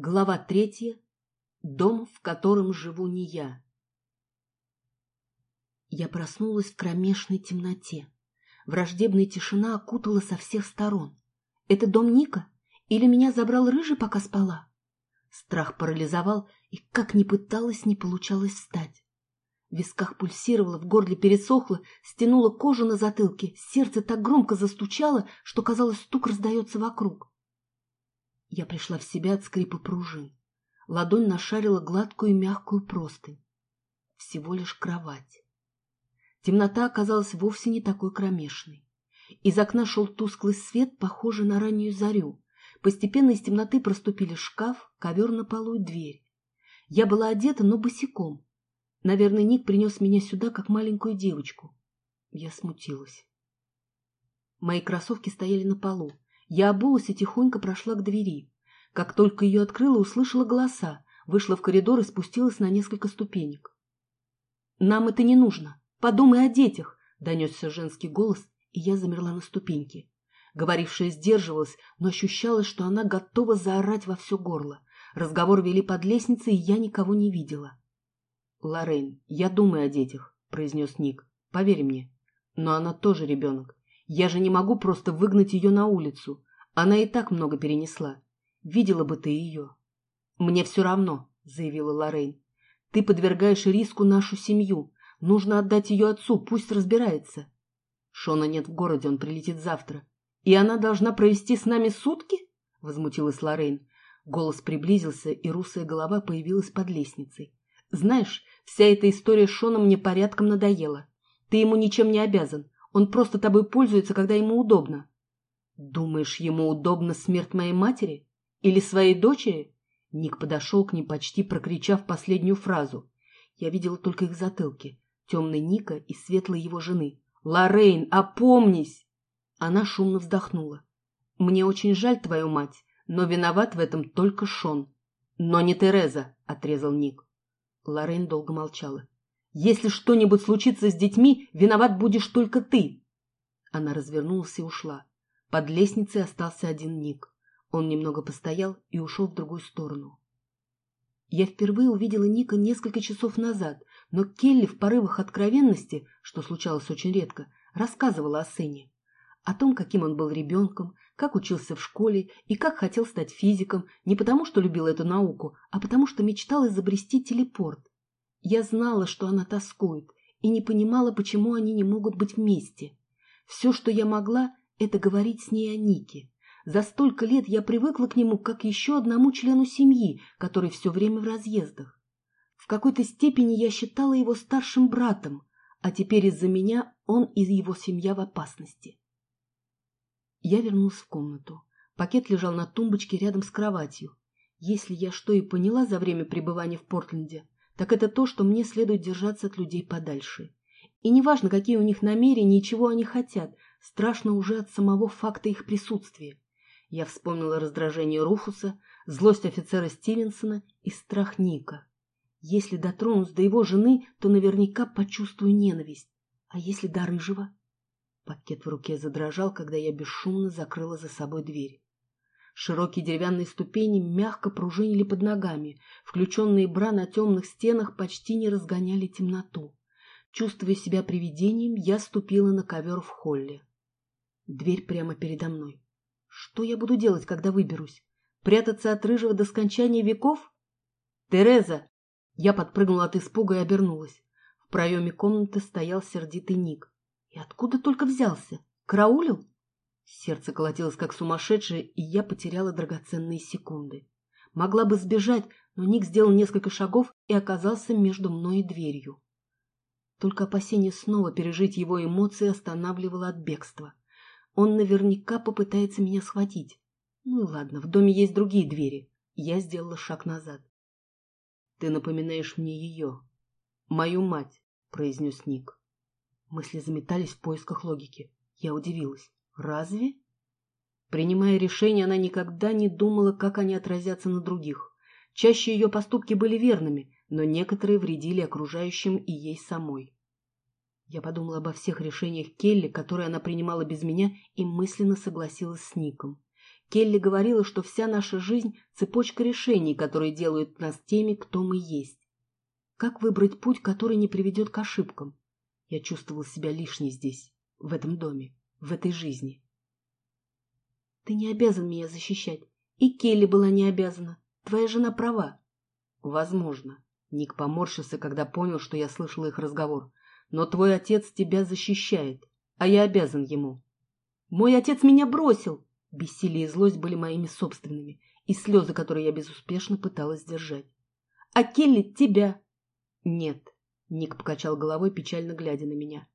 Глава третья. Дом, в котором живу не я. Я проснулась в кромешной темноте. Враждебная тишина окутала со всех сторон. Это дом Ника? Или меня забрал рыжий, пока спала? Страх парализовал, и как ни пыталась, не получалось встать. В висках пульсировало, в горле пересохло, стянуло кожу на затылке, сердце так громко застучало, что, казалось, стук раздается вокруг. Я пришла в себя от скрипа пружин. Ладонь нашарила гладкую мягкую простынь. Всего лишь кровать. Темнота оказалась вовсе не такой кромешной. Из окна шел тусклый свет, похожий на раннюю зарю. Постепенно из темноты проступили шкаф, ковер на полу и дверь. Я была одета, но босиком. Наверное, Ник принес меня сюда, как маленькую девочку. Я смутилась. Мои кроссовки стояли на полу. Я обулась и тихонько прошла к двери. Как только ее открыла, услышала голоса, вышла в коридор и спустилась на несколько ступенек. «Нам это не нужно. Подумай о детях!» — донесся женский голос, и я замерла на ступеньке. Говорившая сдерживалась, но ощущалось, что она готова заорать во все горло. Разговор вели под лестницей, и я никого не видела. «Лоррейн, я думаю о детях», — произнес Ник. «Поверь мне. Но она тоже ребенок. Я же не могу просто выгнать ее на улицу. Она и так много перенесла. Видела бы ты ее. Мне все равно, заявила Лоррейн. Ты подвергаешь риску нашу семью. Нужно отдать ее отцу, пусть разбирается. Шона нет в городе, он прилетит завтра. И она должна провести с нами сутки? Возмутилась Лоррейн. Голос приблизился, и русая голова появилась под лестницей. Знаешь, вся эта история с Шоном мне порядком надоела. Ты ему ничем не обязан. Он просто тобой пользуется, когда ему удобно. Думаешь, ему удобна смерть моей матери? Или своей дочери? Ник подошел к ним, почти прокричав последнюю фразу. Я видела только их затылки. Темный Ника и светлой его жены. «Лоррейн, опомнись!» Она шумно вздохнула. «Мне очень жаль твою мать, но виноват в этом только Шон». «Но не Тереза», — отрезал Ник. Лоррейн долго молчала. Если что-нибудь случится с детьми, виноват будешь только ты. Она развернулась и ушла. Под лестницей остался один Ник. Он немного постоял и ушел в другую сторону. Я впервые увидела Ника несколько часов назад, но Келли в порывах откровенности, что случалось очень редко, рассказывала о сыне. О том, каким он был ребенком, как учился в школе и как хотел стать физиком, не потому что любил эту науку, а потому что мечтал изобрести телепорт. Я знала, что она тоскует, и не понимала, почему они не могут быть вместе. Все, что я могла, это говорить с ней о Нике. За столько лет я привыкла к нему как еще одному члену семьи, который все время в разъездах. В какой-то степени я считала его старшим братом, а теперь из-за меня он и его семья в опасности. Я вернулась в комнату. Пакет лежал на тумбочке рядом с кроватью. Если я что и поняла за время пребывания в Портленде, так это то, что мне следует держаться от людей подальше. И неважно, какие у них намерения и чего они хотят, страшно уже от самого факта их присутствия. Я вспомнила раздражение Руфуса, злость офицера Стивенсона и страх Ника. Если дотронусь до его жены, то наверняка почувствую ненависть. А если до Рыжего? Пакет в руке задрожал, когда я бесшумно закрыла за собой дверь. Широкие деревянные ступени мягко пружинили под ногами, включенные бра на темных стенах почти не разгоняли темноту. Чувствуя себя привидением, я ступила на ковер в холле. Дверь прямо передо мной. Что я буду делать, когда выберусь? Прятаться от рыжего до скончания веков? «Тереза!» Я подпрыгнула от испуга и обернулась. В проеме комнаты стоял сердитый Ник. И откуда только взялся? Караулил? Сердце колотилось как сумасшедшее, и я потеряла драгоценные секунды. Могла бы сбежать, но Ник сделал несколько шагов и оказался между мной и дверью. Только опасение снова пережить его эмоции останавливало от бегства. Он наверняка попытается меня схватить. Ну ладно, в доме есть другие двери. Я сделала шаг назад. — Ты напоминаешь мне ее. Мою мать, — произнес Ник. Мысли заметались в поисках логики. Я удивилась. Разве? Принимая решения, она никогда не думала, как они отразятся на других. Чаще ее поступки были верными, но некоторые вредили окружающим и ей самой. Я подумала обо всех решениях Келли, которые она принимала без меня, и мысленно согласилась с Ником. Келли говорила, что вся наша жизнь — цепочка решений, которые делают нас теми, кто мы есть. Как выбрать путь, который не приведет к ошибкам? Я чувствовал себя лишней здесь, в этом доме, в этой жизни. Ты не обязан меня защищать. И Келли была не обязана. Твоя жена права. Возможно. Ник поморщился, когда понял, что я слышал их разговор. Но твой отец тебя защищает, а я обязан ему. Мой отец меня бросил. Бессилие и злость были моими собственными, и слезы, которые я безуспешно пыталась сдержать. А Келли тебя. Нет. Ник покачал головой, печально глядя на меня.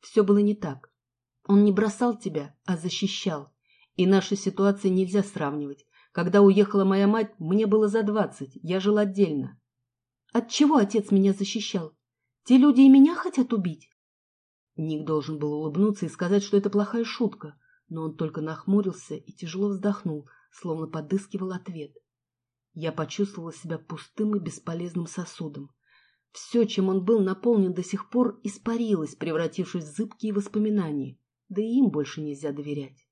Все было не так. Он не бросал тебя, а защищал. И наши ситуации нельзя сравнивать. Когда уехала моя мать, мне было за двадцать, я жил отдельно. От чего отец меня защищал? Те люди и меня хотят убить? Ник должен был улыбнуться и сказать, что это плохая шутка, но он только нахмурился и тяжело вздохнул, словно подыскивал ответ. Я почувствовала себя пустым и бесполезным сосудом. Все, чем он был наполнен до сих пор, испарилось, превратившись в зыбкие воспоминания, да и им больше нельзя доверять.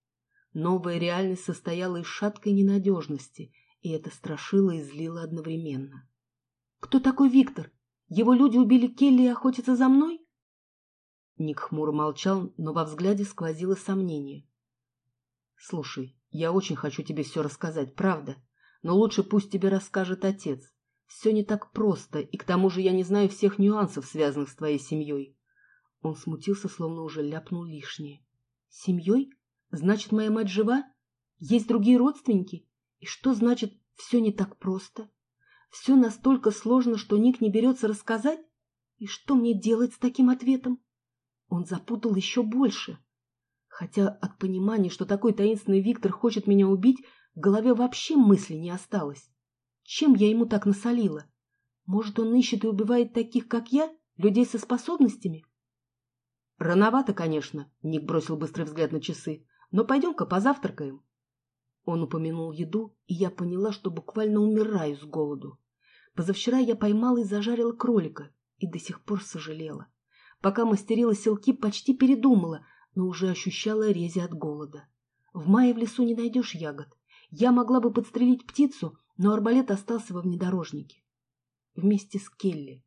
Новая реальность состояла из шаткой ненадежности, и это страшило и злило одновременно. «Кто такой Виктор? Его люди убили Келли и охотятся за мной?» Ник хмуро молчал, но во взгляде сквозило сомнение. «Слушай, я очень хочу тебе все рассказать, правда, но лучше пусть тебе расскажет отец. Все не так просто, и к тому же я не знаю всех нюансов, связанных с твоей семьей». Он смутился, словно уже ляпнул лишнее. «Семьей?» Значит, моя мать жива? Есть другие родственники? И что значит «все не так просто»? Все настолько сложно, что Ник не берется рассказать? И что мне делать с таким ответом? Он запутал еще больше. Хотя от понимания, что такой таинственный Виктор хочет меня убить, в голове вообще мысли не осталось. Чем я ему так насолила? Может, он ищет и убивает таких, как я, людей со способностями? Рановато, конечно, Ник бросил быстрый взгляд на часы. Но пойдем-ка позавтракаем. Он упомянул еду, и я поняла, что буквально умираю с голоду. Позавчера я поймала и зажарила кролика, и до сих пор сожалела. Пока мастерила селки, почти передумала, но уже ощущала рези от голода. В мае в лесу не найдешь ягод. Я могла бы подстрелить птицу, но арбалет остался во внедорожнике. Вместе с Келли.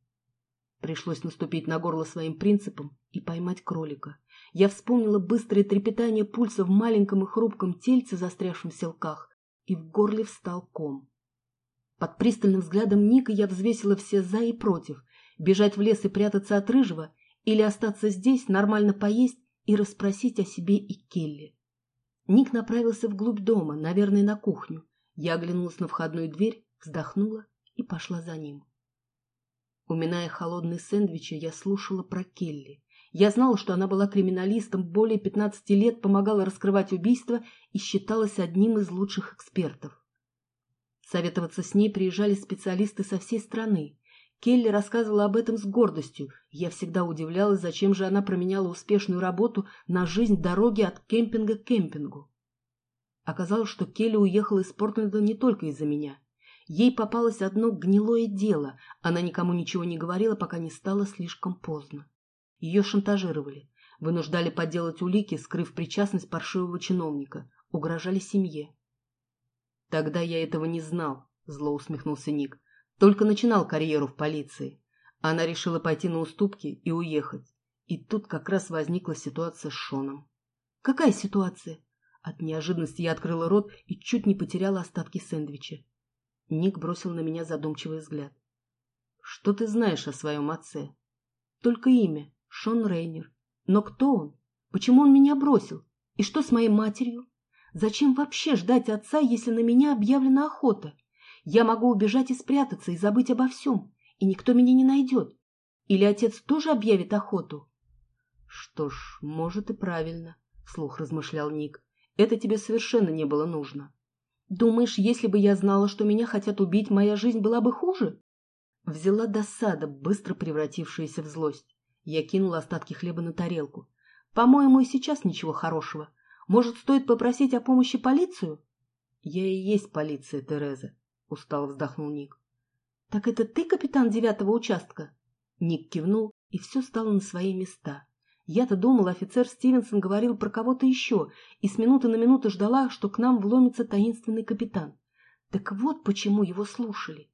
Пришлось наступить на горло своим принципам и поймать кролика. Я вспомнила быстрое трепетание пульса в маленьком и хрупком тельце, застрявшем в селках, и в горле встал ком. Под пристальным взглядом Ника я взвесила все «за» и «против», бежать в лес и прятаться от рыжего или остаться здесь, нормально поесть и расспросить о себе и Келли. Ник направился вглубь дома, наверное, на кухню. Я оглянулась на входную дверь, вздохнула и пошла за ним. Уминая холодные сэндвичи, я слушала про Келли. Я знала, что она была криминалистом, более 15 лет помогала раскрывать убийства и считалась одним из лучших экспертов. Советоваться с ней приезжали специалисты со всей страны. Келли рассказывала об этом с гордостью. Я всегда удивлялась, зачем же она променяла успешную работу на жизнь дороги от кемпинга к кемпингу. Оказалось, что Келли уехала из Портленда не только из-за меня. Ей попалось одно гнилое дело. Она никому ничего не говорила, пока не стало слишком поздно. Ее шантажировали, вынуждали подделать улики, скрыв причастность паршивого чиновника, угрожали семье. «Тогда я этого не знал», — зло усмехнулся Ник. «Только начинал карьеру в полиции. Она решила пойти на уступки и уехать. И тут как раз возникла ситуация с Шоном». «Какая ситуация?» От неожиданности я открыла рот и чуть не потеряла остатки сэндвича. Ник бросил на меня задумчивый взгляд. «Что ты знаешь о своем отце?» «Только имя. Шон Рейнер. Но кто он? Почему он меня бросил? И что с моей матерью? Зачем вообще ждать отца, если на меня объявлена охота? Я могу убежать и спрятаться, и забыть обо всем, и никто меня не найдет. Или отец тоже объявит охоту?» «Что ж, может и правильно», — вслух размышлял Ник. «Это тебе совершенно не было нужно». Думаешь, если бы я знала, что меня хотят убить, моя жизнь была бы хуже? Взяла досада, быстро превратившаяся в злость. Я кинула остатки хлеба на тарелку. По-моему, и сейчас ничего хорошего. Может, стоит попросить о помощи полицию? Я и есть полиция, Тереза, устало вздохнул Ник. Так это ты капитан девятого участка? Ник кивнул, и все стало на свои места. Я-то думала, офицер Стивенсон говорил про кого-то еще, и с минуты на минуту ждала, что к нам вломится таинственный капитан. Так вот почему его слушали.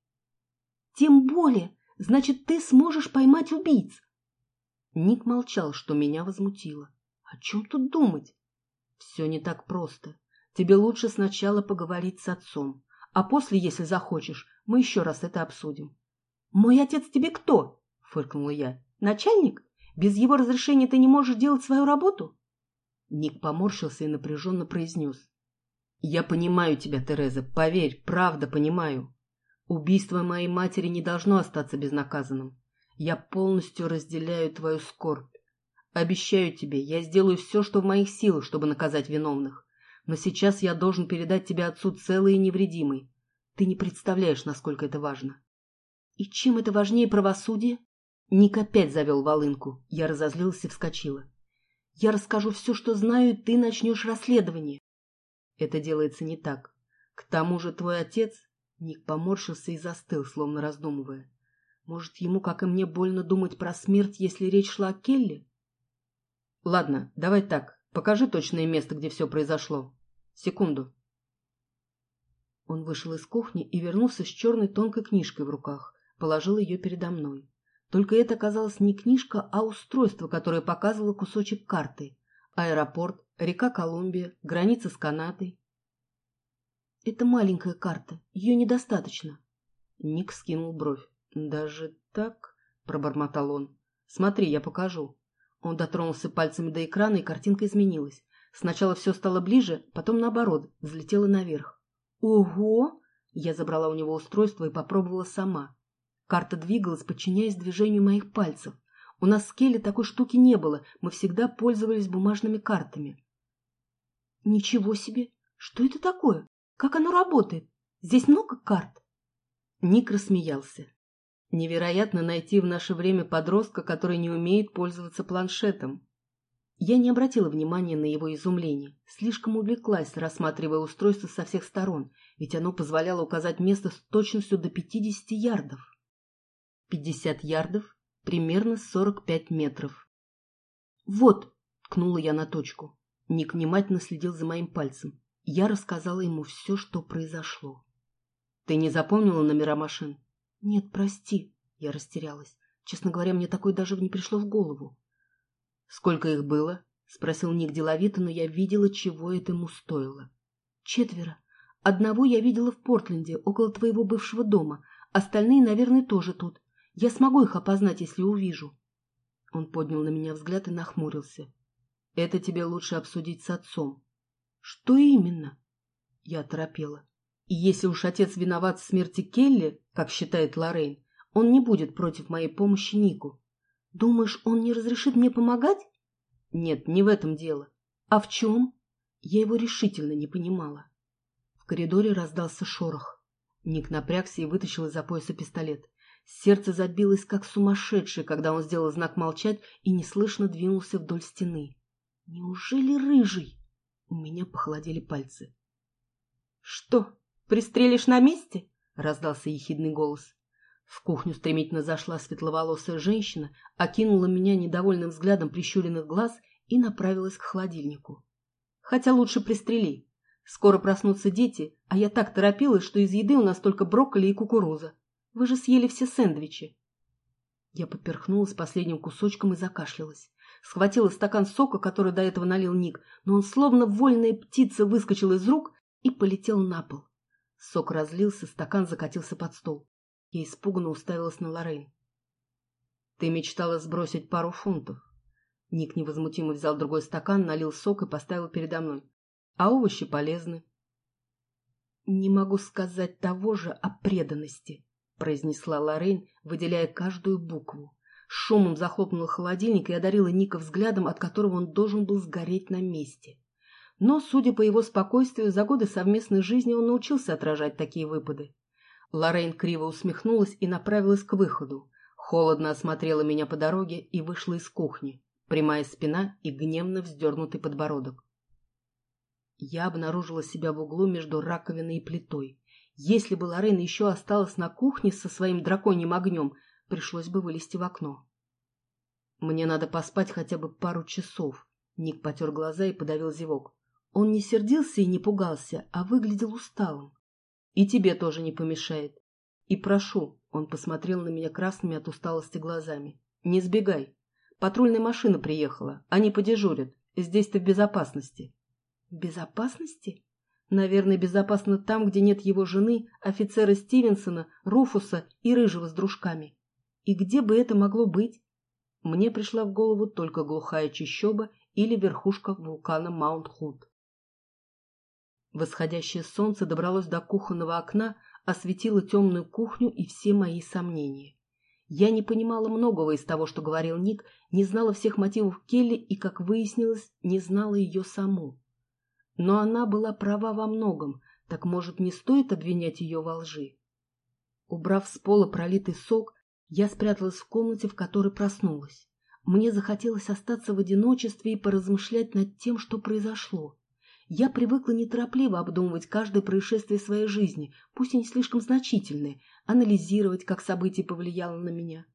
Тем более, значит, ты сможешь поймать убийц. Ник молчал, что меня возмутило. О чем тут думать? Все не так просто. Тебе лучше сначала поговорить с отцом, а после, если захочешь, мы еще раз это обсудим. Мой отец тебе кто? Фыркнула я. Начальник? Без его разрешения ты не можешь делать свою работу? Ник поморщился и напряженно произнес. Я понимаю тебя, Тереза, поверь, правда понимаю. Убийство моей матери не должно остаться безнаказанным. Я полностью разделяю твою скорбь. Обещаю тебе, я сделаю все, что в моих силах, чтобы наказать виновных. Но сейчас я должен передать тебя отцу целый и невредимый. Ты не представляешь, насколько это важно. И чем это важнее правосудия? Ник опять завел волынку. Я разозлилась и вскочила. Я расскажу все, что знаю, и ты начнешь расследование. Это делается не так. К тому же твой отец... Ник поморщился и застыл, словно раздумывая. Может, ему, как и мне, больно думать про смерть, если речь шла о Келли? Ладно, давай так. Покажи точное место, где все произошло. Секунду. Он вышел из кухни и вернулся с черной тонкой книжкой в руках. Положил ее передо мной. Только это оказалось не книжка, а устройство, которое показывало кусочек карты. Аэропорт, река Колумбия, граница с Канадой. Это маленькая карта, ее недостаточно. Ник скинул бровь. «Даже так?» — пробормотал он. «Смотри, я покажу». Он дотронулся пальцами до экрана, и картинка изменилась. Сначала все стало ближе, потом наоборот, взлетело наверх. «Ого!» Я забрала у него устройство и попробовала сама. Карта двигалась, подчиняясь движению моих пальцев. У нас с Келли такой штуки не было, мы всегда пользовались бумажными картами. «Ничего себе! Что это такое? Как оно работает? Здесь много карт?» Ник рассмеялся. Невероятно найти в наше время подростка, который не умеет пользоваться планшетом. Я не обратила внимания на его изумление, слишком увлеклась, рассматривая устройство со всех сторон, ведь оно позволяло указать место с точностью до 50 ярдов. 50 ярдов, примерно 45 метров. «Вот!» — ткнула я на точку. Ник внимательно следил за моим пальцем. Я рассказала ему все, что произошло. «Ты не запомнила номера машин?» «Нет, прости», — я растерялась. Честно говоря, мне такое даже не пришло в голову. «Сколько их было?» — спросил Ник деловито, но я видела, чего это ему стоило. «Четверо. Одного я видела в Портленде, около твоего бывшего дома. Остальные, наверное, тоже тут. Я смогу их опознать, если увижу». Он поднял на меня взгляд и нахмурился. «Это тебе лучше обсудить с отцом». «Что именно?» Я торопела. И если уж отец виноват в смерти Келли, как считает Лоррейн, он не будет против моей помощи Нику. Думаешь, он не разрешит мне помогать? Нет, не в этом дело. А в чем? Я его решительно не понимала. В коридоре раздался шорох. Ник напрягся и вытащил из-за пояса пистолет. Сердце забилось, как сумасшедшее, когда он сделал знак молчать и неслышно двинулся вдоль стены. Неужели рыжий? У меня похолодели пальцы. — Что, «Пристрелишь на месте?» — раздался ехидный голос. В кухню стремительно зашла светловолосая женщина, окинула меня недовольным взглядом прищуренных глаз и направилась к холодильнику. «Хотя лучше пристрели. Скоро проснутся дети, а я так торопилась, что из еды у нас только брокколи и кукуруза. Вы же съели все сэндвичи». Я поперхнулась последним кусочком и закашлялась. Схватила стакан сока, который до этого налил Ник, но он словно вольная птица выскочил из рук и полетел на пол. Сок разлился, стакан закатился под стол. Я испуганно уставилась на Лоррейн. «Ты мечтала сбросить пару фунтов». Ник невозмутимо взял другой стакан, налил сок и поставил передо мной. «А овощи полезны». «Не могу сказать того же о преданности», — произнесла Лоррейн, выделяя каждую букву. Шумом захлопнула холодильник и одарила Ника взглядом, от которого он должен был сгореть на месте. Но, судя по его спокойствию, за годы совместной жизни он научился отражать такие выпады. Лоррейн криво усмехнулась и направилась к выходу. Холодно осмотрела меня по дороге и вышла из кухни, прямая спина и гневно вздернутый подбородок. Я обнаружила себя в углу между раковиной и плитой. Если бы Лоррейн еще осталась на кухне со своим драконьим огнем, пришлось бы вылезти в окно. Мне надо поспать хотя бы пару часов. Ник потер глаза и подавил зевок. Он не сердился и не пугался, а выглядел усталым. И тебе тоже не помешает. И прошу, он посмотрел на меня красными от усталости глазами. Не сбегай. Патрульная машина приехала. Они подежурят. Здесь ты в безопасности. В безопасности? Наверное, безопасно там, где нет его жены, офицера Стивенсона, Руфуса и Рыжего с дружками. И где бы это могло быть? Мне пришла в голову только глухая чащоба или верхушка вулкана Маунт-Худ. Восходящее солнце добралось до кухонного окна, осветило темную кухню и все мои сомнения. Я не понимала многого из того, что говорил Ник, не знала всех мотивов Келли и, как выяснилось, не знала ее саму. Но она была права во многом, так, может, не стоит обвинять ее во лжи? Убрав с пола пролитый сок, я спряталась в комнате, в которой проснулась. Мне захотелось остаться в одиночестве и поразмышлять над тем, что произошло. Я привыкла неторопливо обдумывать каждое происшествие своей жизни, пусть и не слишком значительное, анализировать, как событие повлияло на меня.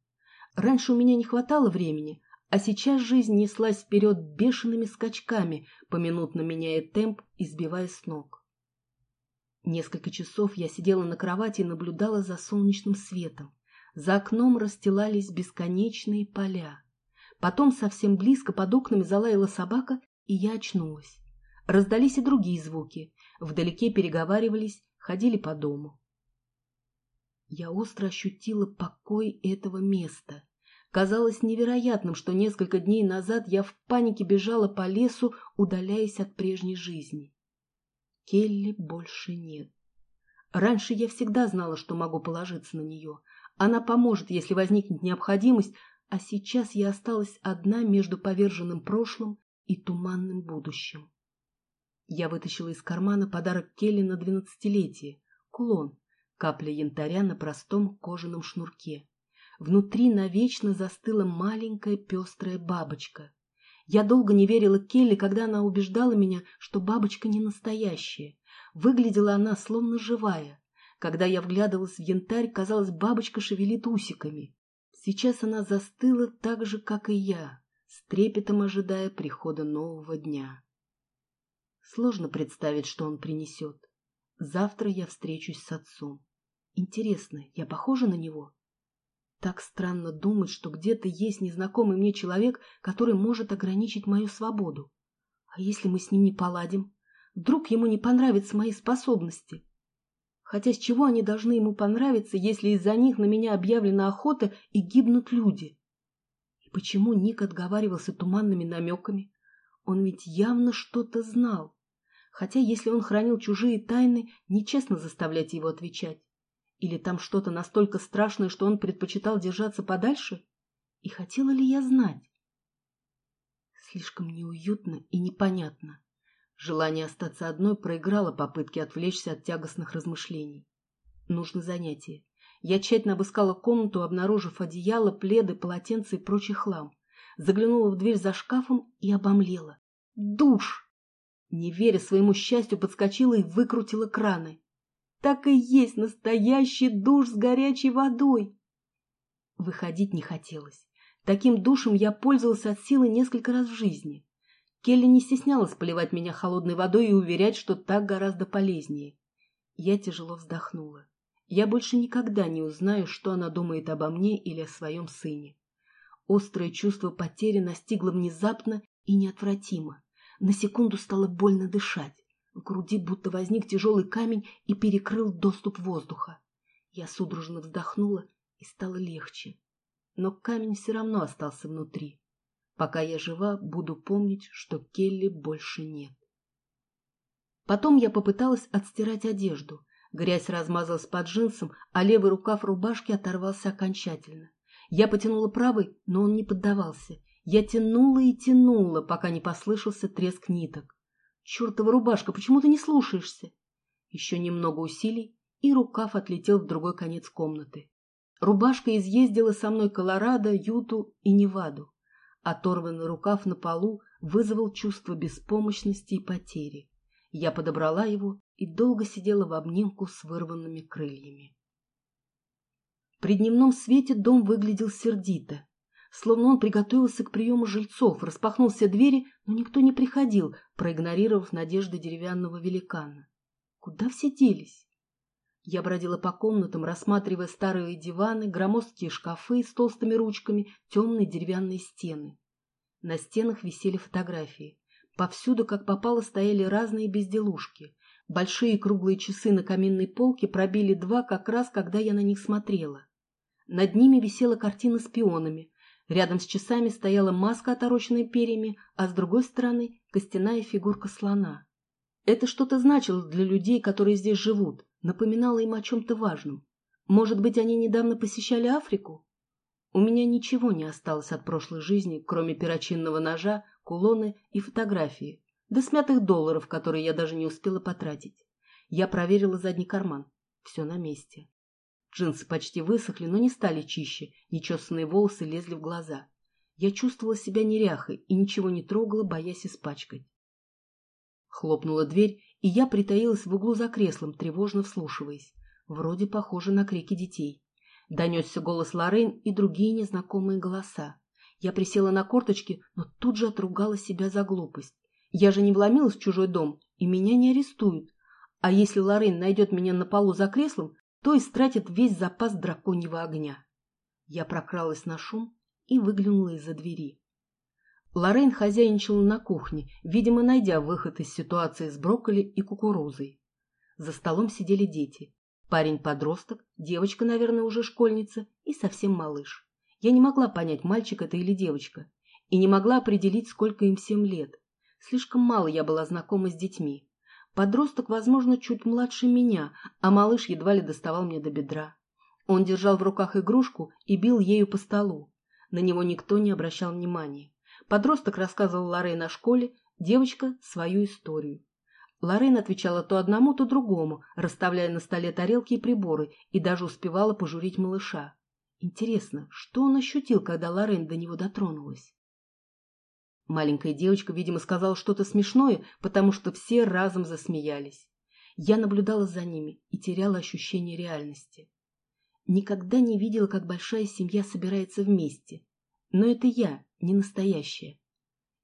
Раньше у меня не хватало времени, а сейчас жизнь неслась вперед бешеными скачками, поминутно меняя темп и сбивая с ног. Несколько часов я сидела на кровати и наблюдала за солнечным светом. За окном расстилались бесконечные поля. Потом совсем близко под окнами залаяла собака, и я очнулась. Раздались и другие звуки. Вдалеке переговаривались, ходили по дому. Я остро ощутила покой этого места. Казалось невероятным, что несколько дней назад я в панике бежала по лесу, удаляясь от прежней жизни. Келли больше нет. Раньше я всегда знала, что могу положиться на нее. Она поможет, если возникнет необходимость, а сейчас я осталась одна между поверженным прошлым и туманным будущим. Я вытащила из кармана подарок Келли на двенадцатилетие — кулон, капля янтаря на простом кожаном шнурке. Внутри навечно застыла маленькая пестрая бабочка. Я долго не верила Келли, когда она убеждала меня, что бабочка не настоящая. Выглядела она словно живая. Когда я вглядывалась в янтарь, казалось, бабочка шевелит усиками. Сейчас она застыла так же, как и я, с трепетом ожидая прихода нового дня. Сложно представить, что он принесет. Завтра я встречусь с отцом. Интересно, я похожа на него? Так странно думать, что где-то есть незнакомый мне человек, который может ограничить мою свободу. А если мы с ним не поладим? Вдруг ему не понравятся мои способности? Хотя с чего они должны ему понравиться, если из-за них на меня объявлена охота и гибнут люди? И почему Ник отговаривался туманными намеками? Он ведь явно что-то знал хотя если он хранил чужие тайны, нечестно заставлять его отвечать. Или там что-то настолько страшное, что он предпочитал держаться подальше? И хотела ли я знать? Слишком неуютно и непонятно. Желание остаться одной проиграло попытки отвлечься от тягостных размышлений. Нужно занятие. Я тщательно обыскала комнату, обнаружив одеяло, пледы, полотенца и прочий хлам. Заглянула в дверь за шкафом и обомлела. Душ! Не веря своему счастью, подскочила и выкрутила краны. Так и есть настоящий душ с горячей водой. Выходить не хотелось. Таким душем я пользовался от силы несколько раз в жизни. Келли не стеснялась поливать меня холодной водой и уверять, что так гораздо полезнее. Я тяжело вздохнула. Я больше никогда не узнаю, что она думает обо мне или о своем сыне. Острое чувство потери настигло внезапно и неотвратимо. На секунду стало больно дышать. В груди будто возник тяжелый камень и перекрыл доступ воздуха. Я судорожно вздохнула, и стало легче. Но камень все равно остался внутри. Пока я жива, буду помнить, что Келли больше нет. Потом я попыталась отстирать одежду. Грязь размазалась под джинсом, а левый рукав рубашки оторвался окончательно. Я потянула правый, но он не поддавался. Я тянула и тянула, пока не послышался треск ниток. Чертова рубашка, почему ты не слушаешься? Еще немного усилий, и рукав отлетел в другой конец комнаты. Рубашка изъездила со мной Колорадо, Юту и Неваду. Оторванный рукав на полу вызвал чувство беспомощности и потери. Я подобрала его и долго сидела в обнимку с вырванными крыльями. При дневном свете дом выглядел сердито. Словно он приготовился к приему жильцов, распахнул все двери, но никто не приходил, проигнорировав надежды деревянного великана. Куда все делись? Я бродила по комнатам, рассматривая старые диваны, громоздкие шкафы с толстыми ручками, темные деревянные стены. На стенах висели фотографии. Повсюду, как попало, стояли разные безделушки. Большие круглые часы на каминной полке пробили два как раз, когда я на них смотрела. Над ними висела картина с пионами. Рядом с часами стояла маска, отороченная перьями, а с другой стороны – костяная фигурка слона. Это что-то значило для людей, которые здесь живут напоминала им о чем-то важном. Может быть, они недавно посещали Африку? У меня ничего не осталось от прошлой жизни, кроме перочинного ножа, кулоны и фотографии, до смятых долларов, которые я даже не успела потратить. Я проверила задний карман. Все на месте. Джинсы почти высохли, но не стали чище, нечесанные волосы лезли в глаза. Я чувствовала себя неряхой и ничего не трогала, боясь испачкать. Хлопнула дверь, и я притаилась в углу за креслом, тревожно вслушиваясь. Вроде похоже на крики детей. Донесся голос Лорен и другие незнакомые голоса. Я присела на корточки, но тут же отругала себя за глупость. Я же не вломилась в чужой дом, и меня не арестуют. А если Лорен найдет меня на полу за креслом, то истратит весь запас драконьего огня. Я прокралась на шум и выглянула из-за двери. Лоррейн хозяйничала на кухне, видимо, найдя выход из ситуации с брокколи и кукурузой. За столом сидели дети. Парень-подросток, девочка, наверное, уже школьница, и совсем малыш. Я не могла понять, мальчик это или девочка, и не могла определить, сколько им всем лет. Слишком мало я была знакома с детьми. Подросток, возможно, чуть младше меня, а малыш едва ли доставал мне до бедра. Он держал в руках игрушку и бил ею по столу. На него никто не обращал внимания. Подросток рассказывал Лоррейн о школе, девочка – свою историю. Лоррейн отвечала то одному, то другому, расставляя на столе тарелки и приборы, и даже успевала пожурить малыша. Интересно, что он ощутил, когда Лоррейн до него дотронулась? Маленькая девочка, видимо, сказала что-то смешное, потому что все разом засмеялись. Я наблюдала за ними и теряла ощущение реальности. Никогда не видела, как большая семья собирается вместе. Но это я, не настоящая.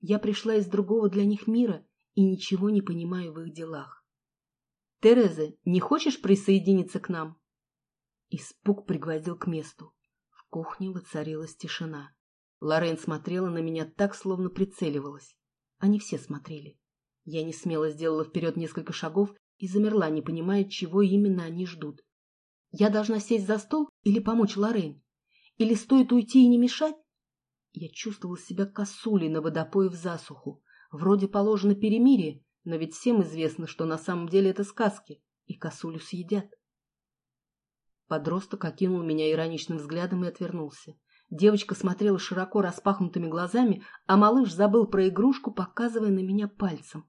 Я пришла из другого для них мира и ничего не понимаю в их делах. «Тереза, не хочешь присоединиться к нам?» Испуг пригвоздил к месту. В кухне воцарилась тишина. Лорен смотрела на меня так, словно прицеливалась. Они все смотрели. Я не смело сделала вперед несколько шагов и замерла, не понимая, чего именно они ждут. Я должна сесть за стол или помочь Лорен? Или стоит уйти и не мешать? Я чувствовал себя косулей на водопое в засуху. Вроде положено перемирие, но ведь всем известно, что на самом деле это сказки, и косулю съедят. Подросток окинул меня ироничным взглядом и отвернулся. Девочка смотрела широко распахнутыми глазами, а малыш забыл про игрушку, показывая на меня пальцем.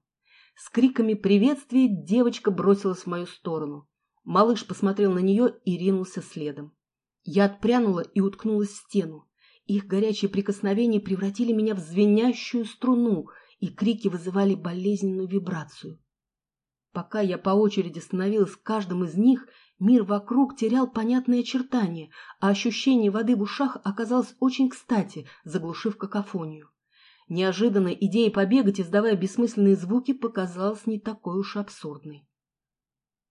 С криками приветствия девочка бросилась в мою сторону. Малыш посмотрел на нее и ринулся следом. Я отпрянула и уткнулась в стену. Их горячие прикосновения превратили меня в звенящую струну, и крики вызывали болезненную вибрацию. Пока я по очереди становилась каждым из них, мир вокруг терял понятные очертания, а ощущение воды в ушах оказалось очень кстати, заглушив какофонию. Неожиданно идея побегать, издавая бессмысленные звуки, показалась не такой уж абсурдной.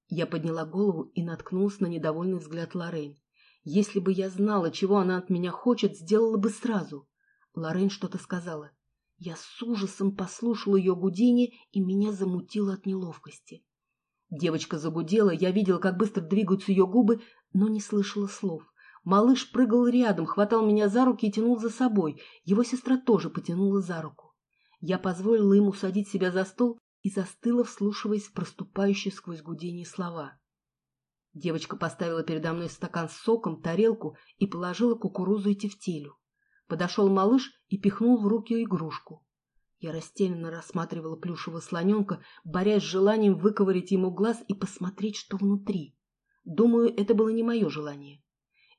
Я подняла голову и наткнулась на недовольный взгляд Лоррейн. Если бы я знала, чего она от меня хочет, сделала бы сразу. Лорен что-то сказала. Я с ужасом послушала ее гудение, и меня замутило от неловкости. Девочка загудела, я видела, как быстро двигаются ее губы, но не слышала слов. Малыш прыгал рядом, хватал меня за руки и тянул за собой. Его сестра тоже потянула за руку. Я позволила ему садить себя за стол и застыла, вслушиваясь в проступающие сквозь гудение слова. Девочка поставила передо мной стакан с соком, тарелку и положила кукурузу и тефтелю. Подошел малыш и пихнул в руки игрушку. Я растерянно рассматривала плюшевого слоненка, борясь с желанием выковырять ему глаз и посмотреть, что внутри. Думаю, это было не мое желание.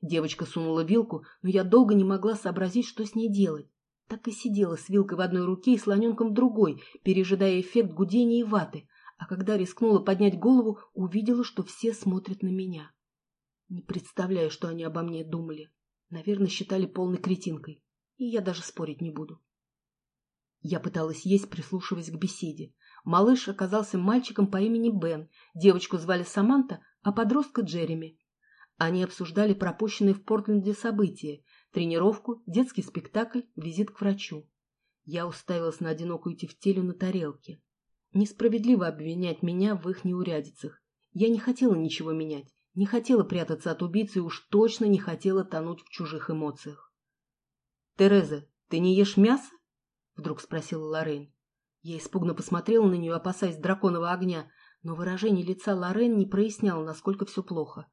Девочка сунула вилку, но я долго не могла сообразить, что с ней делать. Так и сидела с вилкой в одной руке и слоненком в другой, пережидая эффект гудения и ваты, а когда рискнула поднять голову, увидела, что все смотрят на меня. Не представляю, что они обо мне думали. Наверное, считали полной кретинкой. И я даже спорить не буду. Я пыталась есть, прислушиваясь к беседе. Малыш оказался мальчиком по имени Бен, девочку звали Саманта, а подростка Джереми. Они обсуждали пропущенные в Портленде события, тренировку, детский спектакль, визит к врачу. Я уставилась на одинокую тефтелю на тарелке. Несправедливо обвинять меня в их неурядицах. Я не хотела ничего менять, не хотела прятаться от убийцы и уж точно не хотела тонуть в чужих эмоциях. «Тереза, ты не ешь мясо?» — вдруг спросила Лоррейн. Я испуганно посмотрела на нее, опасаясь драконового огня, но выражение лица Лоррейн не проясняло, насколько все плохо.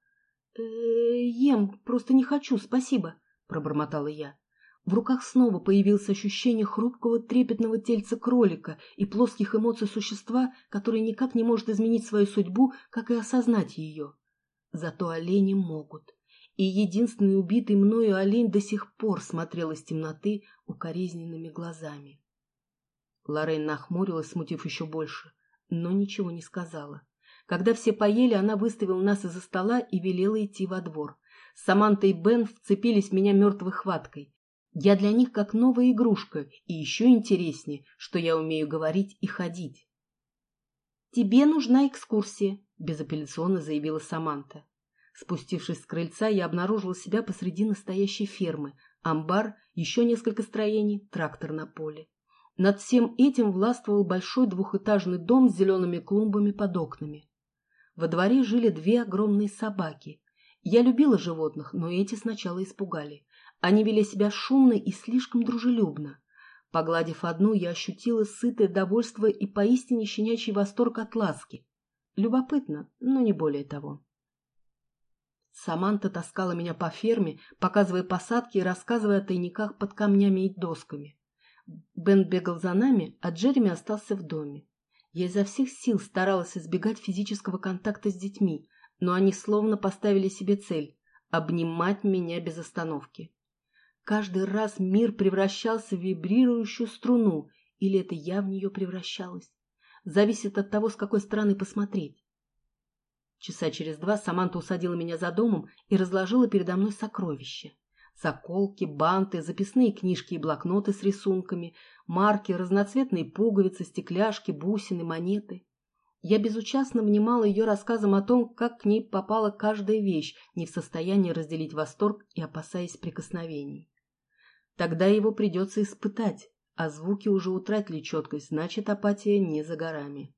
«Э -э, «Ем, просто не хочу, спасибо», — пробормотала я. В руках снова появилось ощущение хрупкого трепетного тельца кролика и плоских эмоций существа, которое никак не может изменить свою судьбу, как и осознать ее. Зато олени могут. И единственный убитый мною олень до сих пор смотрел из темноты укоризненными глазами. Лоррейн нахмурилась, смутив еще больше, но ничего не сказала. Когда все поели, она выставила нас из-за стола и велела идти во двор. Саманта и Бен вцепились в меня мертвой хваткой. Я для них как новая игрушка, и еще интереснее, что я умею говорить и ходить. «Тебе нужна экскурсия», — безапелляционно заявила Саманта. Спустившись с крыльца, я обнаружила себя посреди настоящей фермы. Амбар, еще несколько строений, трактор на поле. Над всем этим властвовал большой двухэтажный дом с зелеными клумбами под окнами. Во дворе жили две огромные собаки. Я любила животных, но эти сначала испугали. Они вели себя шумно и слишком дружелюбно. Погладив одну, я ощутила сытое довольство и поистине щенячий восторг от ласки. Любопытно, но не более того. Саманта таскала меня по ферме, показывая посадки и рассказывая о тайниках под камнями и досками. Бен бегал за нами, а Джереми остался в доме. Я изо всех сил старалась избегать физического контакта с детьми, но они словно поставили себе цель – обнимать меня без остановки. Каждый раз мир превращался в вибрирующую струну, или это я в нее превращалась. Зависит от того, с какой стороны посмотреть. Часа через два Саманта усадила меня за домом и разложила передо мной сокровища. Заколки, банты, записные книжки и блокноты с рисунками, марки, разноцветные пуговицы, стекляшки, бусины, монеты. Я безучастно внимала ее рассказам о том, как к ней попала каждая вещь, не в состоянии разделить восторг и опасаясь прикосновений. Тогда его придется испытать, а звуки уже утратили четкость, значит, апатия не за горами.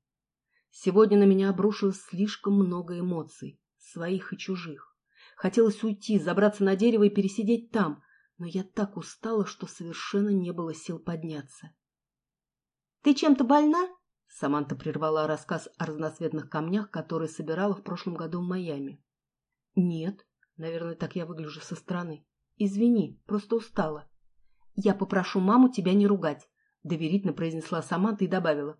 Сегодня на меня обрушилось слишком много эмоций, своих и чужих. Хотелось уйти, забраться на дерево и пересидеть там, но я так устала, что совершенно не было сил подняться. — Ты чем-то больна? — Саманта прервала рассказ о разноцветных камнях, которые собирала в прошлом году в Майами. — Нет, наверное, так я выгляжу со стороны. Извини, просто устала. «Я попрошу маму тебя не ругать», — доверительно произнесла Саманта и добавила.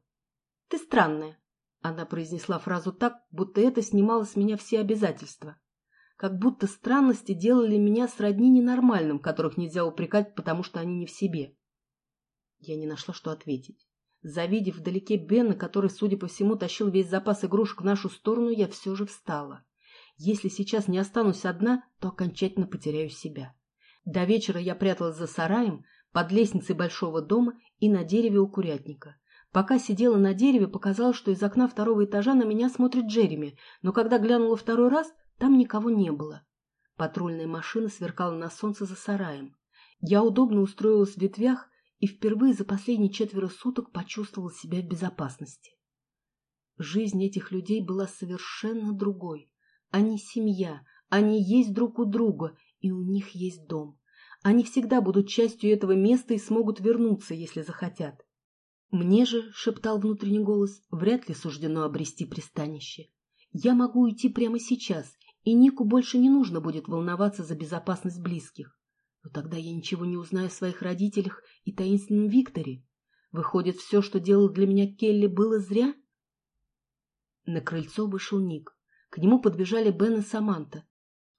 «Ты странная». Она произнесла фразу так, будто это снимало с меня все обязательства. Как будто странности делали меня сродни ненормальным, которых нельзя упрекать, потому что они не в себе. Я не нашла, что ответить. Завидев вдалеке Бена, который, судя по всему, тащил весь запас игрушек в нашу сторону, я все же встала. Если сейчас не останусь одна, то окончательно потеряю себя. До вечера я пряталась за сараем, под лестницей большого дома и на дереве у курятника. Пока сидела на дереве, показалось, что из окна второго этажа на меня смотрит Джереми, но когда глянула второй раз, там никого не было. Патрульная машина сверкала на солнце за сараем. Я удобно устроилась в ветвях и впервые за последние четверо суток почувствовала себя в безопасности. Жизнь этих людей была совершенно другой. Они семья, они есть друг у друга, и у них есть дом. Они всегда будут частью этого места и смогут вернуться, если захотят. Мне же, — шептал внутренний голос, — вряд ли суждено обрести пристанище. Я могу уйти прямо сейчас, и Нику больше не нужно будет волноваться за безопасность близких. Но тогда я ничего не узнаю о своих родителях и таинственном Викторе. Выходит, все, что делал для меня Келли, было зря? На крыльцо вышел Ник. К нему подбежали Бен и Саманта.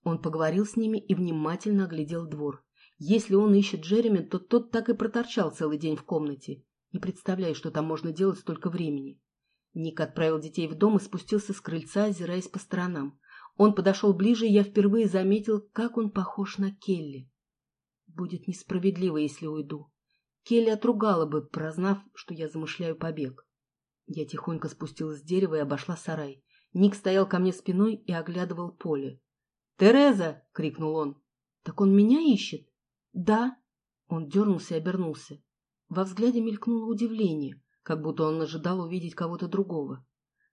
Он поговорил с ними и внимательно оглядел двор. Если он ищет Джереми, то тот так и проторчал целый день в комнате. Не представляю, что там можно делать столько времени. Ник отправил детей в дом и спустился с крыльца, озираясь по сторонам. Он подошел ближе, и я впервые заметил, как он похож на Келли. Будет несправедливо, если уйду. Келли отругала бы, прознав, что я замышляю побег. Я тихонько спустилась с дерева и обошла сарай. Ник стоял ко мне спиной и оглядывал поле. «Тереза!» — крикнул он. «Так он меня ищет?» «Да». Он дернулся и обернулся. Во взгляде мелькнуло удивление, как будто он ожидал увидеть кого-то другого.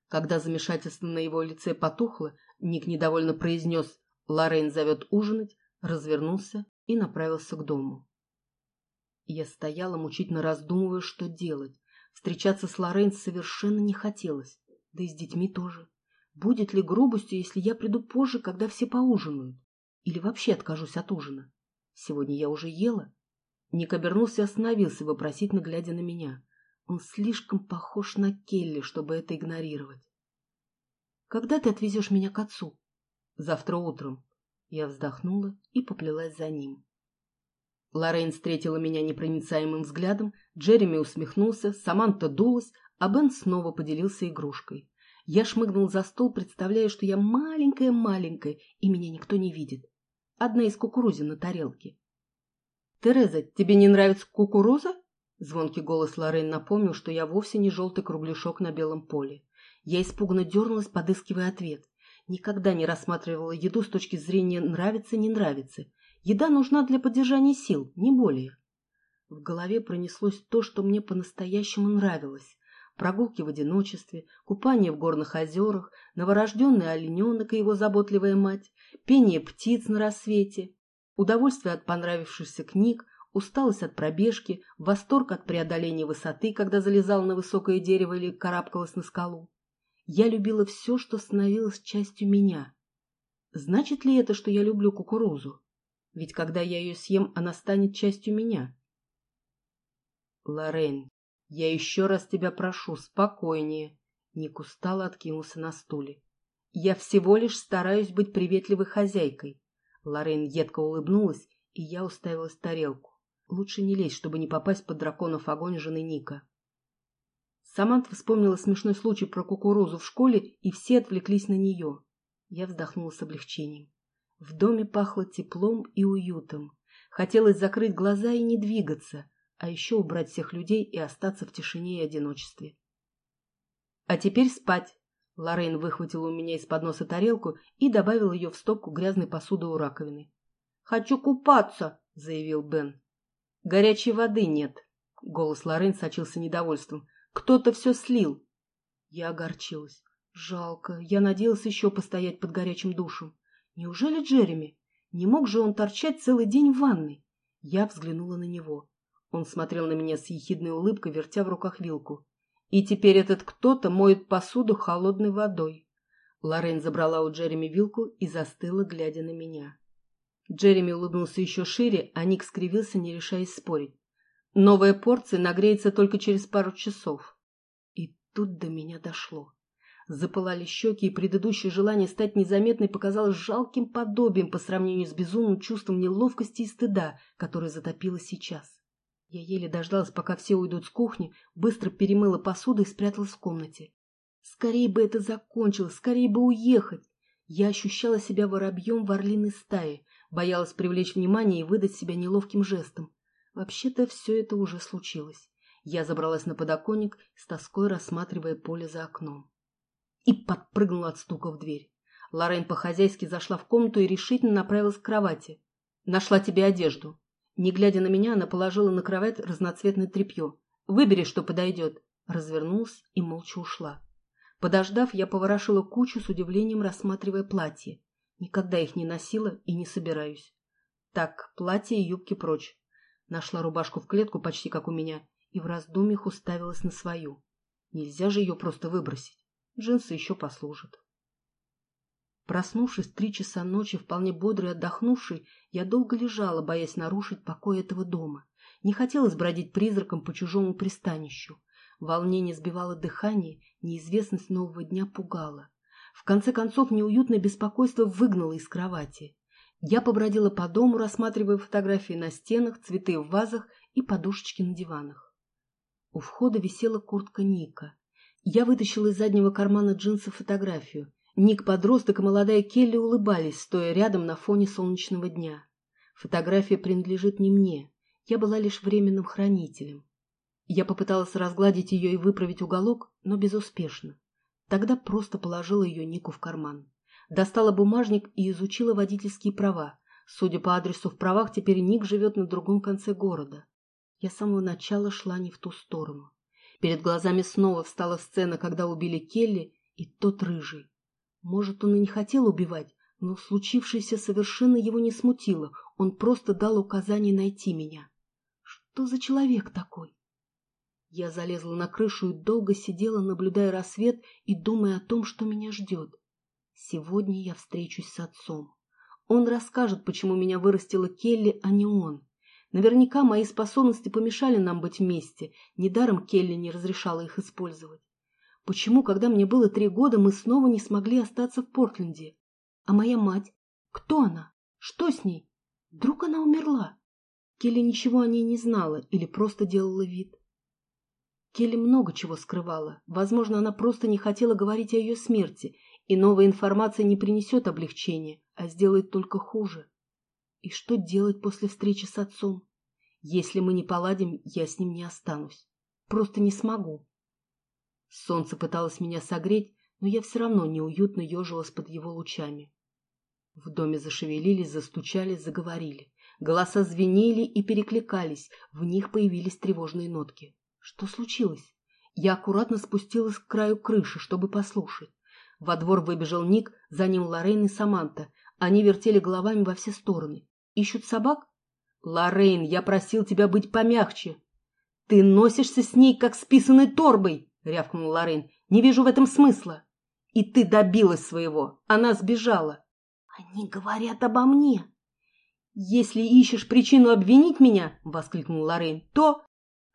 Когда замешательство на его лице потухло, Ник недовольно произнес «Лоррейн зовет ужинать», развернулся и направился к дому. Я стояла, мучительно раздумывая, что делать. Встречаться с Лоррейн совершенно не хотелось, да и с детьми тоже. Будет ли грубостью, если я приду позже, когда все поужинают? Или вообще откажусь от ужина? Сегодня я уже ела. Ник обернулся и остановился, вопросительно глядя на меня. Он слишком похож на Келли, чтобы это игнорировать. «Когда ты отвезешь меня к отцу?» «Завтра утром». Я вздохнула и поплелась за ним. Лоррейн встретила меня непроницаемым взглядом, Джереми усмехнулся, Саманта дулась, а Бен снова поделился игрушкой. Я шмыгнул за стол, представляя, что я маленькая-маленькая, и меня никто не видит. Одна из кукурузин на тарелке. «Тереза, тебе не нравится кукуруза?» Звонкий голос Лоррейн напомнил, что я вовсе не желтый кругляшок на белом поле. Я испуганно дернулась, подыскивая ответ. Никогда не рассматривала еду с точки зрения «нравится-не нравится». Еда нужна для поддержания сил, не более. В голове пронеслось то, что мне по-настоящему нравилось. Прогулки в одиночестве, купание в горных озерах, новорожденный олененок и его заботливая мать, пение птиц на рассвете, удовольствие от понравившихся книг, усталость от пробежки, восторг от преодоления высоты, когда залезал на высокое дерево или карабкалась на скалу. Я любила все, что становилось частью меня. Значит ли это, что я люблю кукурузу? Ведь когда я ее съем, она станет частью меня. Лорен, я еще раз тебя прошу, спокойнее. Ник устало откинулся на стуле. Я всего лишь стараюсь быть приветливой хозяйкой. Лорен едко улыбнулась, и я уставилась в тарелку. Лучше не лезть, чтобы не попасть под драконов огонь жены Ника. Саманта вспомнила смешной случай про кукурузу в школе, и все отвлеклись на нее. Я вздохнула с облегчением. В доме пахло теплом и уютом. Хотелось закрыть глаза и не двигаться, а еще убрать всех людей и остаться в тишине и одиночестве. «А теперь спать!» Лоррейн выхватила у меня из-под носа тарелку и добавила ее в стопку грязной посуды у раковины. «Хочу купаться!» — заявил Бен. «Горячей воды нет!» — голос Лоррейн сочился недовольством. «Кто-то все слил!» Я огорчилась. Жалко, я надеялась еще постоять под горячим душем. Неужели Джереми? Не мог же он торчать целый день в ванной? Я взглянула на него. Он смотрел на меня с ехидной улыбкой, вертя в руках вилку. И теперь этот кто-то моет посуду холодной водой. Лорен забрала у Джереми вилку и застыла, глядя на меня. Джереми улыбнулся еще шире, а Ник скривился, не решаясь спорить. Новая порция нагреется только через пару часов. И тут до меня дошло. Запылали щеки, и предыдущее желание стать незаметной показалось жалким подобием по сравнению с безумным чувством неловкости и стыда, которое затопило сейчас. Я еле дождалась, пока все уйдут с кухни, быстро перемыла посуду и спряталась в комнате. Скорее бы это закончилось, скорее бы уехать. Я ощущала себя воробьем в орлиной стае, боялась привлечь внимание и выдать себя неловким жестом. Вообще-то все это уже случилось. Я забралась на подоконник, с тоской рассматривая поле за окном и подпрыгнула от стука в дверь. Лорен по-хозяйски зашла в комнату и решительно направилась к кровати. «Нашла тебе одежду». Не глядя на меня, она положила на кровать разноцветное тряпье. «Выбери, что подойдет». Развернулась и молча ушла. Подождав, я поворошила кучу с удивлением, рассматривая платье. Никогда их не носила и не собираюсь. Так, платье и юбки прочь. Нашла рубашку в клетку, почти как у меня, и в раздумьях уставилась на свою. Нельзя же ее просто выбросить. Джинсы еще послужат. Проснувшись три часа ночи, вполне бодрый и отдохнувший, я долго лежала, боясь нарушить покой этого дома. Не хотелось бродить призраком по чужому пристанищу. Волнение сбивало дыхание, неизвестность нового дня пугала. В конце концов, неуютное беспокойство выгнало из кровати. Я побродила по дому, рассматривая фотографии на стенах, цветы в вазах и подушечки на диванах. У входа висела куртка Ника. Я вытащила из заднего кармана джинсов фотографию. Ник-подросток и молодая Келли улыбались, стоя рядом на фоне солнечного дня. Фотография принадлежит не мне. Я была лишь временным хранителем. Я попыталась разгладить ее и выправить уголок, но безуспешно. Тогда просто положила ее Нику в карман. Достала бумажник и изучила водительские права. Судя по адресу в правах, теперь Ник живет на другом конце города. Я с самого начала шла не в ту сторону. Перед глазами снова встала сцена, когда убили Келли и тот рыжий. Может, он и не хотел убивать, но случившееся совершенно его не смутило. Он просто дал указание найти меня. Что за человек такой? Я залезла на крышу и долго сидела, наблюдая рассвет и думая о том, что меня ждет. Сегодня я встречусь с отцом. Он расскажет, почему меня вырастила Келли, а не он. Наверняка мои способности помешали нам быть вместе. Недаром Келли не разрешала их использовать. Почему, когда мне было три года, мы снова не смогли остаться в Портленде? А моя мать? Кто она? Что с ней? Вдруг она умерла? Келли ничего о ней не знала или просто делала вид. Келли много чего скрывала. Возможно, она просто не хотела говорить о ее смерти, и новая информация не принесет облегчения, а сделает только хуже. И что делать после встречи с отцом? Если мы не поладим, я с ним не останусь. Просто не смогу. Солнце пыталось меня согреть, но я все равно неуютно ежилась под его лучами. В доме зашевелились, застучали, заговорили. Голоса звенели и перекликались, в них появились тревожные нотки. Что случилось? Я аккуратно спустилась к краю крыши, чтобы послушать. Во двор выбежал Ник, за ним Лоррейн и Саманта. Они вертели головами во все стороны. Ищут собак? Лоррейн, я просил тебя быть помягче. Ты носишься с ней, как с писаной торбой, рявкнул Лоррейн. Не вижу в этом смысла. И ты добилась своего. Она сбежала. Они говорят обо мне. Если ищешь причину обвинить меня, воскликнул Лоррейн, то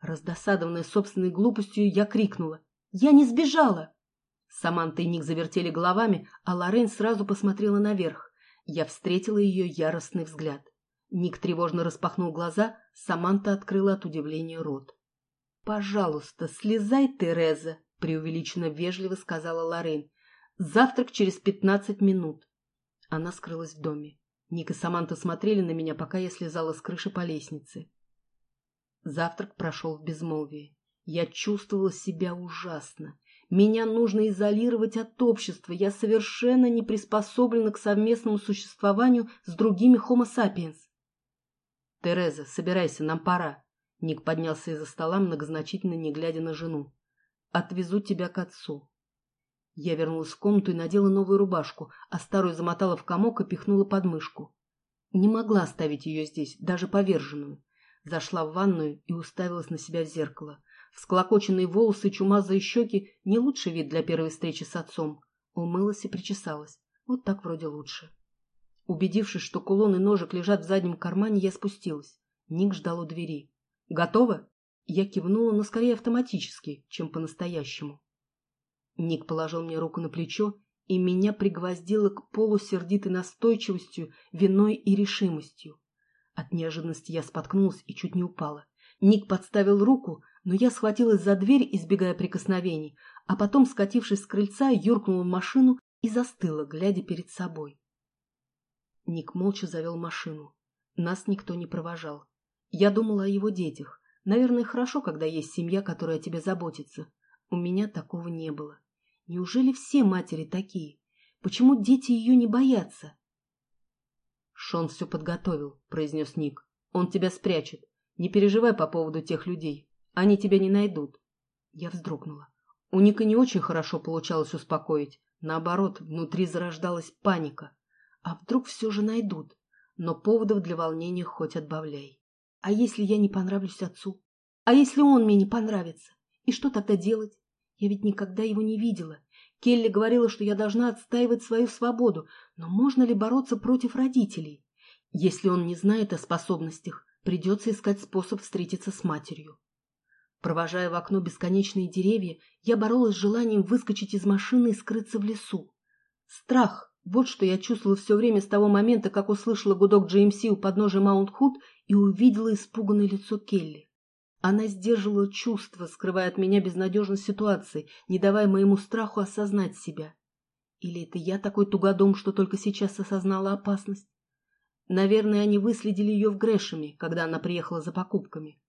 Раздосадованная собственной глупостью, я крикнула. «Я не сбежала!» Саманта и Ник завертели головами, а Лорен сразу посмотрела наверх. Я встретила ее яростный взгляд. Ник тревожно распахнул глаза, Саманта открыла от удивления рот. «Пожалуйста, слезай, Тереза!» — преувеличенно вежливо сказала Лорен. «Завтрак через пятнадцать минут». Она скрылась в доме. Ник и Саманта смотрели на меня, пока я слезала с крыши по лестнице. Завтрак прошел в безмолвии. Я чувствовала себя ужасно. Меня нужно изолировать от общества. Я совершенно не приспособлена к совместному существованию с другими homo sapiens. «Тереза, собирайся, нам пора». Ник поднялся из-за стола, многозначительно не глядя на жену. «Отвезу тебя к отцу». Я вернулась в комнату и надела новую рубашку, а старую замотала в комок и пихнула под мышку. Не могла оставить ее здесь, даже поверженную. Зашла в ванную и уставилась на себя в зеркало. Всклокоченные волосы, чумазые щеки — не лучший вид для первой встречи с отцом. Умылась и причесалась. Вот так вроде лучше. Убедившись, что кулон и ножик лежат в заднем кармане, я спустилась. Ник ждал у двери. «Готово?» Я кивнула, но скорее автоматически, чем по-настоящему. Ник положил мне руку на плечо, и меня пригвоздило к полу сердитой настойчивостью, виной и решимостью. От неожиданности я споткнулась и чуть не упала. Ник подставил руку, но я схватилась за дверь, избегая прикосновений, а потом, скатившись с крыльца, юркнула в машину и застыла, глядя перед собой. Ник молча завел машину. Нас никто не провожал. Я думала о его детях. Наверное, хорошо, когда есть семья, которая о тебе заботится. У меня такого не было. Неужели все матери такие? Почему дети ее не боятся? «Шон все подготовил», — произнес Ник. «Он тебя спрячет. Не переживай по поводу тех людей. Они тебя не найдут». Я вздрогнула. У Ника не очень хорошо получалось успокоить. Наоборот, внутри зарождалась паника. А вдруг все же найдут? Но поводов для волнения хоть отбавляй. А если я не понравлюсь отцу? А если он мне не понравится? И что тогда делать? Я ведь никогда его не видела. Келли говорила, что я должна отстаивать свою свободу, но можно ли бороться против родителей? Если он не знает о способностях, придется искать способ встретиться с матерью. Провожая в окно бесконечные деревья, я боролась с желанием выскочить из машины и скрыться в лесу. Страх – вот что я чувствовала все время с того момента, как услышала гудок GMC у подножия Маунт-Худ и увидела испуганное лицо Келли. Она сдерживала чувства, скрывая от меня безнадежность ситуации, не давая моему страху осознать себя. Или это я такой тугодум, что только сейчас осознала опасность? Наверное, они выследили ее в Грэшеме, когда она приехала за покупками.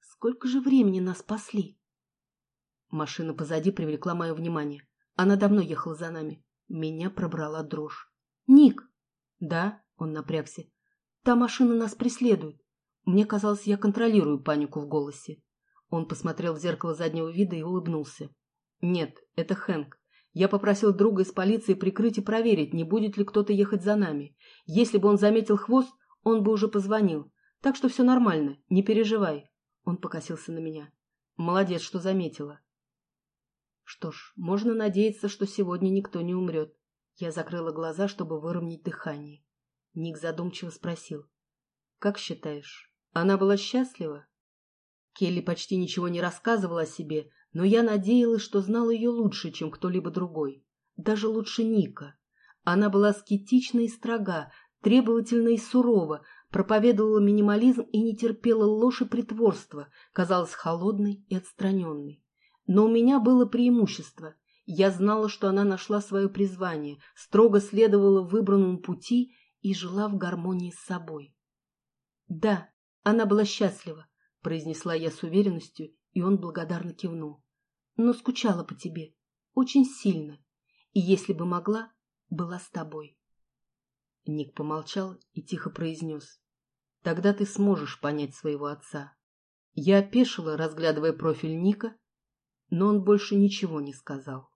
Сколько же времени нас спасли? Машина позади привлекла мое внимание. Она давно ехала за нами. Меня пробрала дрожь. «Ник!» «Да?» — он напрягся. «Та машина нас преследует. Мне казалось, я контролирую панику в голосе. Он посмотрел в зеркало заднего вида и улыбнулся. «Нет, это Хэнк. Я попросил друга из полиции прикрыть и проверить, не будет ли кто-то ехать за нами. Если бы он заметил хвост, он бы уже позвонил. Так что все нормально, не переживай». Он покосился на меня. «Молодец, что заметила». Что ж, можно надеяться, что сегодня никто не умрет. Я закрыла глаза, чтобы выровнять дыхание. Ник задумчиво спросил. «Как считаешь, она была счастлива? Келли почти ничего не рассказывала о себе, но я надеялась, что знала ее лучше, чем кто-либо другой. Даже лучше Ника. Она была скетична и строга, требовательна и сурова, проповедовала минимализм и не терпела ложь и притворства, казалась холодной и отстраненной. Но у меня было преимущество. Я знала, что она нашла свое призвание, строго следовала выбранному пути и жила в гармонии с собой. Да, она была счастлива, произнесла я с уверенностью, и он благодарно кивнул. Но скучала по тебе. Очень сильно. И если бы могла, была с тобой. Ник помолчал и тихо произнес. Тогда ты сможешь понять своего отца. Я опешила, разглядывая профиль Ника, но он больше ничего не сказал.